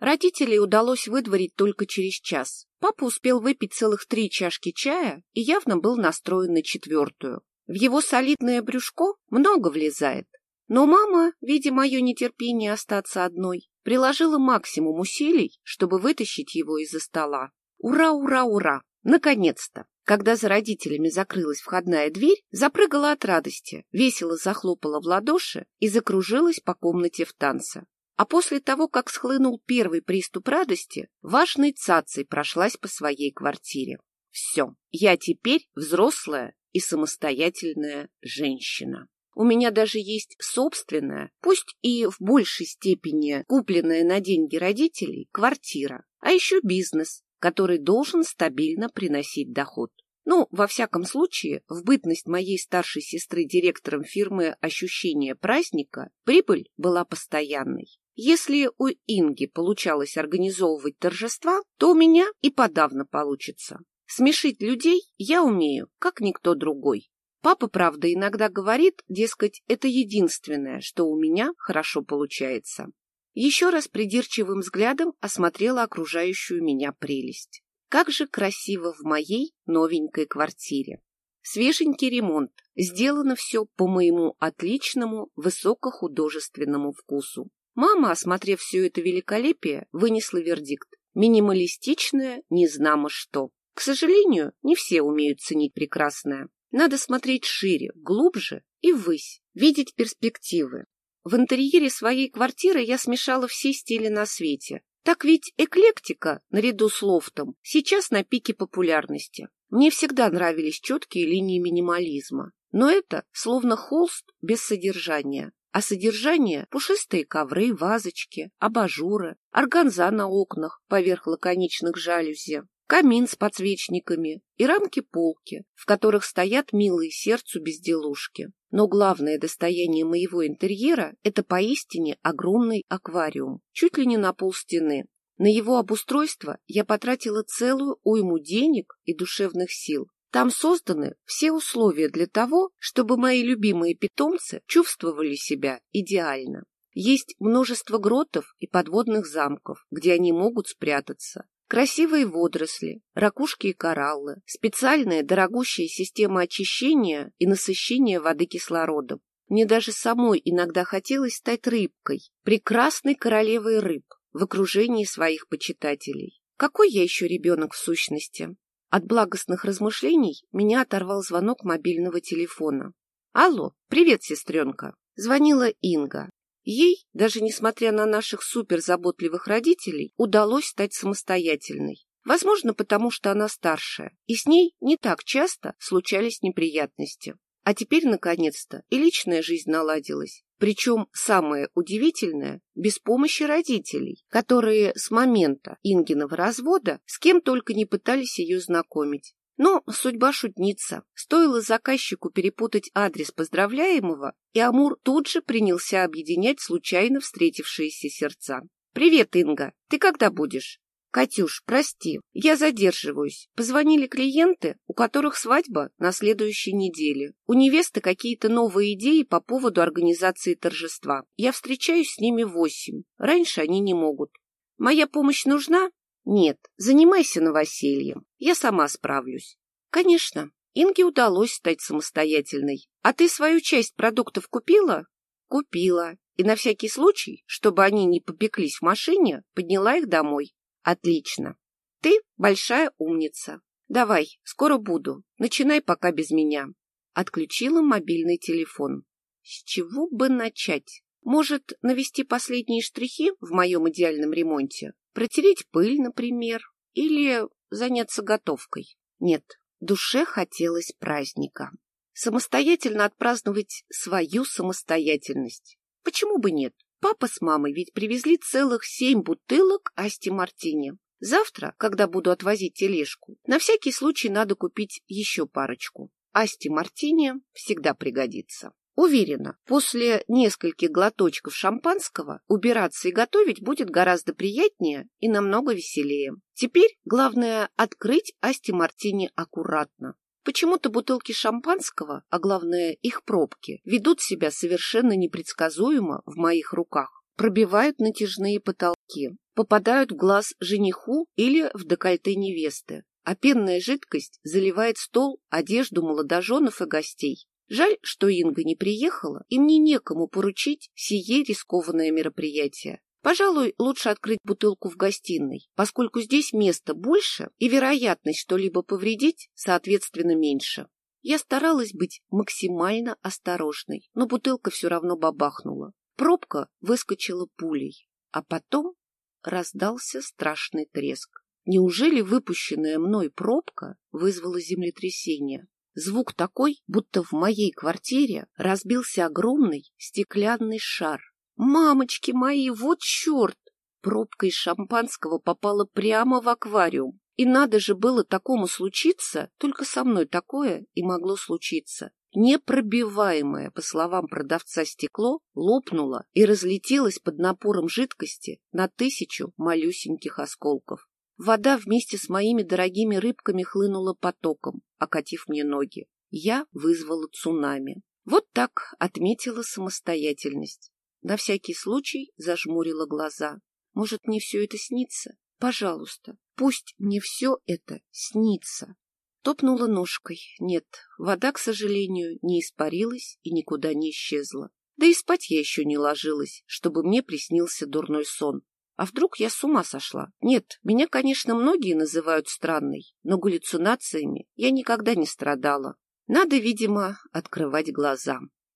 Родителей удалось выдворить только через час. Папа успел выпить целых три чашки чая и явно был настроен на четвертую. В его солидное брюшко много влезает. Но мама, видя мое нетерпение остаться одной, приложила максимум усилий, чтобы вытащить его из-за стола. Ура, ура, ура! Наконец-то! Когда за родителями закрылась входная дверь, запрыгала от радости, весело захлопала в ладоши и закружилась по комнате в танце. А после того, как схлынул первый приступ радости, важной цацей прошлась по своей квартире. Все, я теперь взрослая и самостоятельная женщина. У меня даже есть собственная, пусть и в большей степени купленная на деньги родителей, квартира, а еще бизнес, который должен стабильно приносить доход. Ну, во всяком случае, в бытность моей старшей сестры директором фирмы «Ощущение праздника» прибыль была постоянной. Если у Инги получалось организовывать торжества, то у меня и подавно получится. Смешить людей я умею, как никто другой. Папа, правда, иногда говорит, дескать, это единственное, что у меня хорошо получается. Еще раз придирчивым взглядом осмотрела окружающую меня прелесть. Как же красиво в моей новенькой квартире. Свеженький ремонт. Сделано все по моему отличному высокохудожественному вкусу. Мама, осмотрев все это великолепие, вынесла вердикт. Минималистичное, не знамо что. К сожалению, не все умеют ценить прекрасное. Надо смотреть шире, глубже и ввысь, видеть перспективы. В интерьере своей квартиры я смешала все стили на свете. Так ведь эклектика, наряду с лофтом, сейчас на пике популярности. Мне всегда нравились четкие линии минимализма. Но это словно холст без содержания. А содержание – пушистые ковры, вазочки, абажуры, органза на окнах поверх лаконичных жалюзи, камин с подсвечниками и рамки-полки, в которых стоят милые сердцу безделушки. Но главное достояние моего интерьера – это поистине огромный аквариум, чуть ли не на полстены. На его обустройство я потратила целую уйму денег и душевных сил. Там созданы все условия для того, чтобы мои любимые питомцы чувствовали себя идеально. Есть множество гротов и подводных замков, где они могут спрятаться. Красивые водоросли, ракушки и кораллы, специальная дорогущая система очищения и насыщения воды кислородом. Мне даже самой иногда хотелось стать рыбкой, прекрасной королевой рыб, в окружении своих почитателей. Какой я еще ребенок в сущности? От благостных размышлений меня оторвал звонок мобильного телефона. «Алло, привет, сестренка!» Звонила Инга. Ей, даже несмотря на наших суперзаботливых родителей, удалось стать самостоятельной. Возможно, потому что она старшая, и с ней не так часто случались неприятности. А теперь, наконец-то, и личная жизнь наладилась. Причем самое удивительное – без помощи родителей, которые с момента Ингиного развода с кем только не пытались ее знакомить. Но судьба шутница. Стоило заказчику перепутать адрес поздравляемого, и Амур тут же принялся объединять случайно встретившиеся сердца. «Привет, Инга. Ты когда будешь?» «Катюш, прости, я задерживаюсь. Позвонили клиенты, у которых свадьба на следующей неделе. У невесты какие-то новые идеи по поводу организации торжества. Я встречаюсь с ними в восемь. Раньше они не могут. Моя помощь нужна? Нет, занимайся новосельем. Я сама справлюсь». «Конечно, Инге удалось стать самостоятельной. А ты свою часть продуктов купила?» «Купила. И на всякий случай, чтобы они не попеклись в машине, подняла их домой. Отлично. Ты большая умница. Давай, скоро буду. Начинай пока без меня. Отключила мобильный телефон. С чего бы начать? Может, навести последние штрихи в моем идеальном ремонте? Протереть пыль, например? Или заняться готовкой? Нет, душе хотелось праздника. Самостоятельно отпраздновать свою самостоятельность. Почему бы нет? Папа с мамой ведь привезли целых семь бутылок Асти Мартини. Завтра, когда буду отвозить тележку, на всякий случай надо купить еще парочку. Асти Мартини всегда пригодится. Уверена, после нескольких глоточков шампанского убираться и готовить будет гораздо приятнее и намного веселее. Теперь главное открыть Асти Мартини аккуратно, Почему-то бутылки шампанского, а главное их пробки, ведут себя совершенно непредсказуемо в моих руках, пробивают натяжные потолки. попадают в глаз жениху или в декольте невесты, а пенная жидкость заливает стол, одежду молодоженов и гостей. Жаль, что Инга не приехала, и мне некому поручить сие рискованное мероприятие. Пожалуй, лучше открыть бутылку в гостиной, поскольку здесь места больше и вероятность что-либо повредить, соответственно, меньше. Я старалась быть максимально осторожной, но бутылка все равно бабахнула. Пробка выскочила пулей, а потом раздался страшный треск. Неужели выпущенная мной пробка вызвала землетрясение? Звук такой, будто в моей квартире разбился огромный стеклянный шар. Мамочки мои, вот черт! Пробка из шампанского попала прямо в аквариум. И надо же было такому случиться, только со мной такое и могло случиться. Непробиваемое, по словам продавца, стекло лопнуло и разлетелось под напором жидкости на тысячу малюсеньких осколков. Вода вместе с моими дорогими рыбками хлынула потоком, окатив мне ноги. Я вызвала цунами. Вот так отметила самостоятельность. На всякий случай зажмурила глаза. Может, мне все это снится? Пожалуйста, пусть мне все это снится. Топнула ножкой. Нет, вода, к сожалению, не испарилась и никуда не исчезла. Да и спать я еще не ложилась, чтобы мне приснился дурной сон. А вдруг я с ума сошла? Нет, меня, конечно, многие называют странной, но галлюцинациями я никогда не страдала. Надо, видимо, открывать глаза.